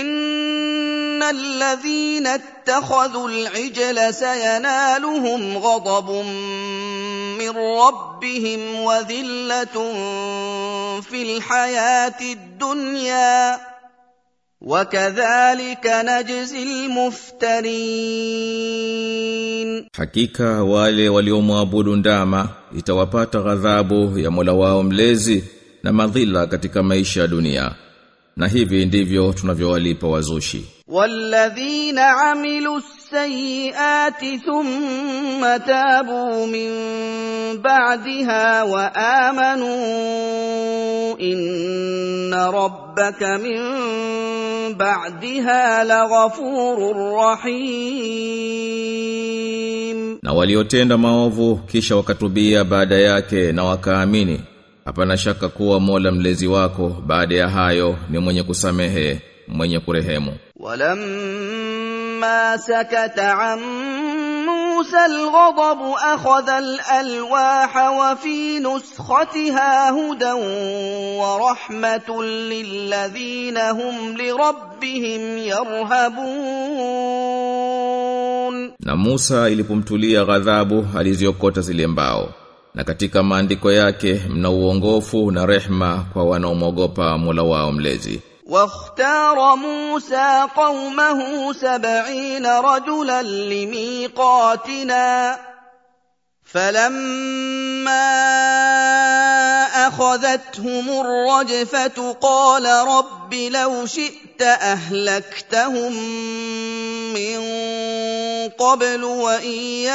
ان الذين اتخذوا العجل سينالهم غضب من ربهم وذله في الحياة الدنيا وكذلك نجزي المفترين Hakika wale waliomwabudu ndama itawapata ghadhabu ya Mola wao mlezi na madhila katika maisha ya dunia. na hivi ndivyo tunavyowalipa wazushi. Walladhina amilu sayiati thumma tabu min ba'daha wa amanu inna rabbaka min ba'daha laghafurur rahim. Na waliotenda maovu kisha wakatubia baada yake na wakaamini. Hapana shaka kuwa Mola mlezi wako baada ya hayo ni mwenye kusamehe, mwenye kurehemu. Walamma sakata am Musa al-ghadab akhadha al-alwaha wa fi nuskhatiha hudan wa rahmatun lilladhina hum li rabbihim yarhabun. Na Musa ilipomtulia ghadhabu aliziokota zile mbao Na katika maandiko yake mna uongofu na rehma kwa wanaomwogopa Mola wao mlezi. واختار موسى قومه سبعين رجلا لميقاتنا فلما أخذتهم الرجفة قال رب لو شئت أهلكتهم من قبل وإياي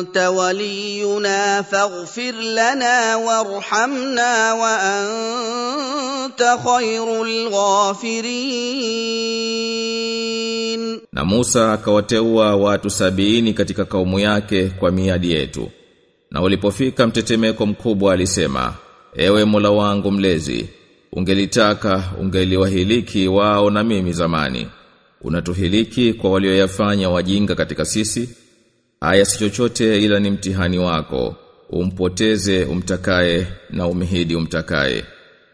أنت ولينا فاغفر لنا وارحمنا وأنت خير الغافرين Na Musa akawateua watu sabini katika kaumu yake kwa miadi yetu. Na ulipofika mtetemeko mkubwa alisema, Ewe Mola wangu mlezi, ungelitaka ungeliwahiliki wao na mimi zamani. Unatuhiliki kwa walioyafanya wajinga katika sisi? Haya si chochote ila ni mtihani wako. Umpoteze umtakaye na umhidi umtakaye.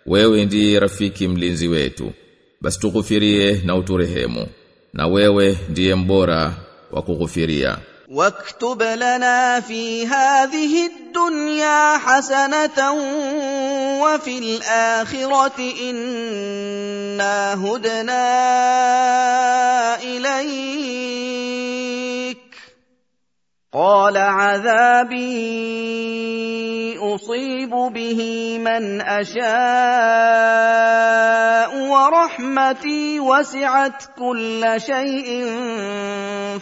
Wewe ndiye rafiki mlinzi wetu. Basi tughufirie na uturehemu. Na wewe ndiye mbora wa kughufiria. واكتب لنا في هذه الدنيا حسنة وفي الآخرة إنا هدنا إليك قال عذابي أصيب به من أشاء ورحمتي وسعت كل شيء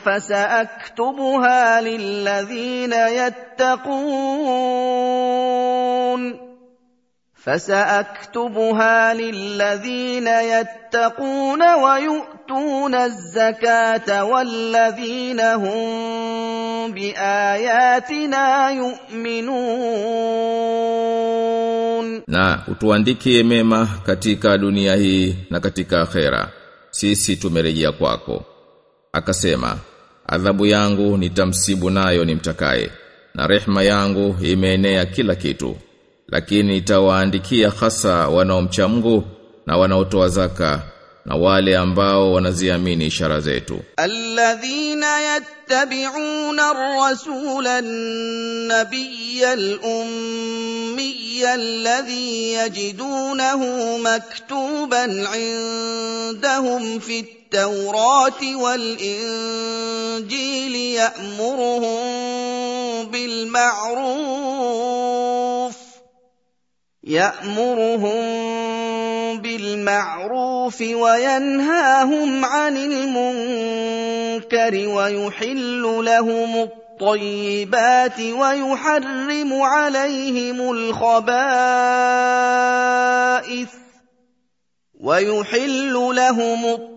فسأكتبها للذين يتقون فسأكتبها للذين يتقون ويؤتون الزكاة والذين هم biayatina yu'minun. Na utuandikie mema katika dunia hii na katika akhera. Sisi tumerejea kwako. Akasema adhabu yangu nitamsibu nayo nimtakaye na rehma yangu imeenea kila kitu. Lakini nitawaandikia hasa wanaomcha Mungu na wanaotoa zaka na wale ambao wanaziamini ishara zetu alladhina yattabi'una ar-rasula an-nabiyya al-ummiyya alladhi yajidunahu maktuban 'indahum fit التوراة والإنجيل يأمرهم بالمعروف يأمرهم بالمعروف وينهاهم عن المنكر ويحل لهم الطيبات ويحرم عليهم الخبائث ويحل لهم الطيبات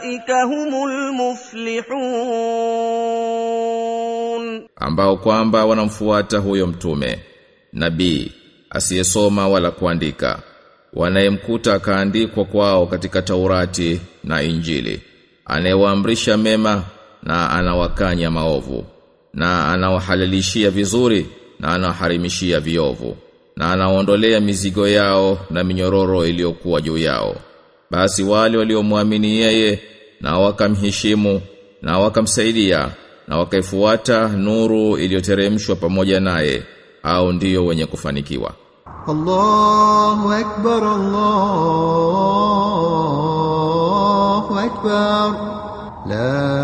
ulaika humul muflihun, ambao kwamba wanamfuata huyo mtume nabii asiyesoma wala kuandika wanayemkuta akaandikwa kwao katika Taurati na Injili anayewaamrisha mema na anawakanya maovu na anawahalalishia vizuri na anawaharimishia viovu na anaondolea mizigo yao na minyororo iliyokuwa juu yao basi wale waliomwamini yeye na wakamheshimu na wakamsaidia na wakaifuata nuru iliyoteremshwa pamoja naye au ndiyo wenye kufanikiwa. Allahu akbar Allahu akbar. La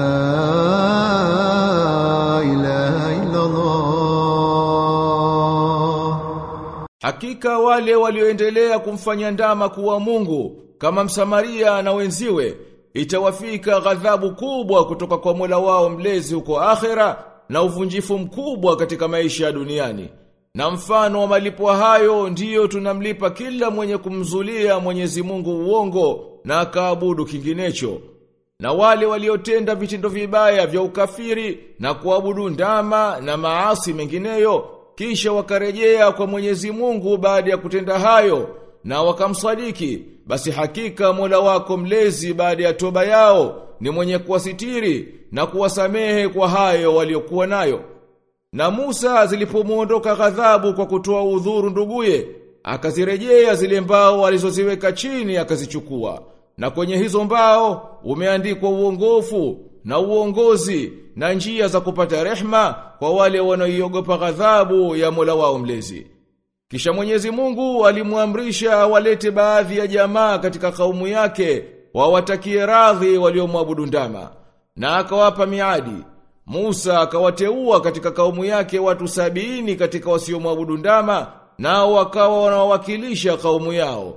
Hakika wale walioendelea kumfanya ndama kuwa Mungu kama Msamaria na wenziwe itawafika ghadhabu kubwa kutoka kwa Mola wao mlezi huko akhera na uvunjifu mkubwa katika maisha ya duniani. Na mfano wa malipo hayo ndiyo tunamlipa kila mwenye kumzulia Mwenyezi Mungu uongo na akaabudu kinginecho. Na wale waliotenda vitendo vibaya vya ukafiri na kuabudu ndama na maasi mengineyo kisha wakarejea kwa Mwenyezi Mungu baada ya kutenda hayo na wakamsadiki basi hakika Mola wako mlezi baada ya toba yao ni mwenye kuwasitiri na kuwasamehe kwa hayo waliokuwa nayo. Na Musa zilipomuondoka ghadhabu kwa kutoa udhuru nduguye, akazirejea zile mbao alizoziweka chini akazichukua. Na kwenye hizo mbao umeandikwa uongofu na uongozi na njia za kupata rehma kwa wale wanaoiogopa ghadhabu ya Mola wao mlezi. Kisha Mwenyezi Mungu alimwamrisha walete baadhi ya jamaa katika kaumu yake wawatakie radhi waliomwabudu ndama na akawapa miadi. Musa akawateua katika kaumu yake watu sabini katika wasiomwabudu ndama nao wakawa wanawakilisha kaumu yao.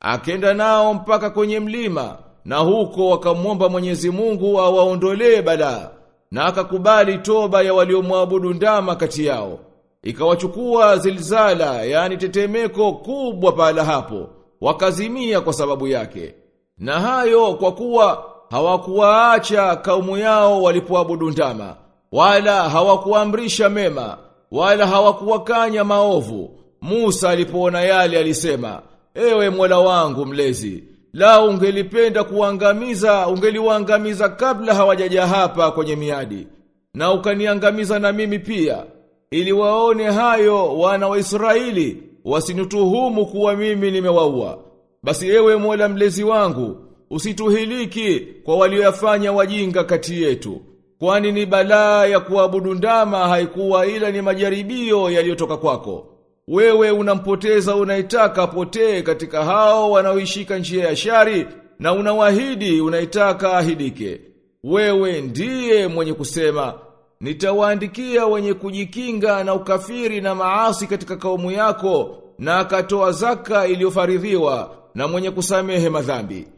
Akenda nao mpaka kwenye mlima na huko wakamwomba Mwenyezi Mungu awaondolee balaa na akakubali toba ya waliomwabudu ndama kati yao. Ikawachukua zilzala, yani tetemeko kubwa pala hapo, wakazimia kwa sababu yake. Na hayo kwa kuwa hawakuwaacha kaumu yao walipoabudu ndama, wala hawakuamrisha mema, wala hawakuwakanya maovu. Musa alipoona yale alisema, ewe Mola wangu mlezi, la ungelipenda kuangamiza, ungeliwaangamiza kabla hawajaja hapa kwenye miadi, na ukaniangamiza na mimi pia ili waone hayo wana wa Israeli wasinituhumu kuwa mimi nimewaua. Basi ewe Mola mlezi wangu, usituhiliki kwa walioyafanya wajinga kati yetu. Kwani ni balaa ya kuabudu ndama haikuwa ila ni majaribio yaliyotoka kwako. Wewe unampoteza unaitaka potee katika hao wanaoishika njia ya shari na unawahidi unaitaka ahidike. Wewe ndiye mwenye kusema Nitawaandikia wenye kujikinga na ukafiri na maasi katika kaumu yako na akatoa zaka iliyofaridhiwa na mwenye kusamehe madhambi.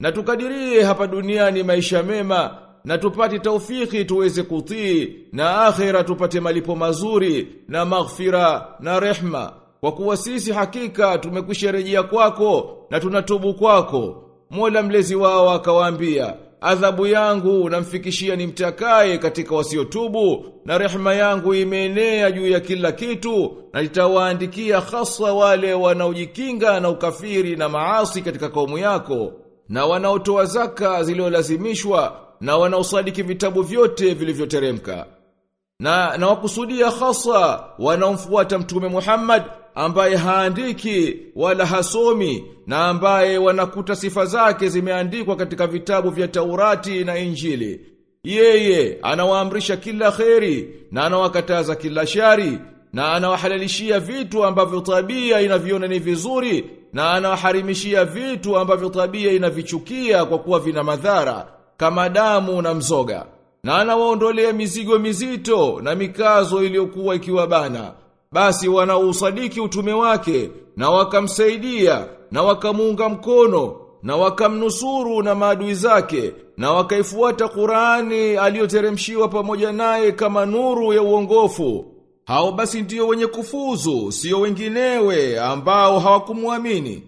Na tukadirie hapa duniani maisha mema na tupate taufiki tuweze kutii na akhira tupate malipo mazuri na maghfira na rehma kwa kuwa sisi hakika tumekwisha rejea kwako na tunatubu kwako. Mola mlezi wao akawaambia adhabu yangu namfikishia ni mtakaye katika wasiotubu na rehema yangu imeenea juu ya kila kitu na nitawaandikia hasa wale wanaojikinga na ukafiri na maasi katika kaumu yako na wanaotoa zaka zilizolazimishwa na wanaosadiki vitabu vyote vilivyoteremka. Na na wakusudia hasa wanaomfuata mtume Muhammad ambaye haandiki wala hasomi na ambaye wanakuta sifa zake zimeandikwa katika vitabu vya Taurati na Injili. Yeye anawaamrisha kila kheri na anawakataza kila shari na anawahalalishia vitu ambavyo tabia inaviona ni vizuri na anawaharimishia vitu ambavyo tabia inavichukia kwa kuwa vina madhara kama damu na mzoga na anawaondolea mizigo mizito na mikazo iliyokuwa ikiwabana basi wanausadiki utume wake na wakamsaidia na wakamuunga mkono na wakamnusuru na maadui zake na wakaifuata Qur'ani aliyoteremshiwa pamoja naye kama nuru ya uongofu. Hao basi ndio wenye kufuzu sio wenginewe ambao hawakumwamini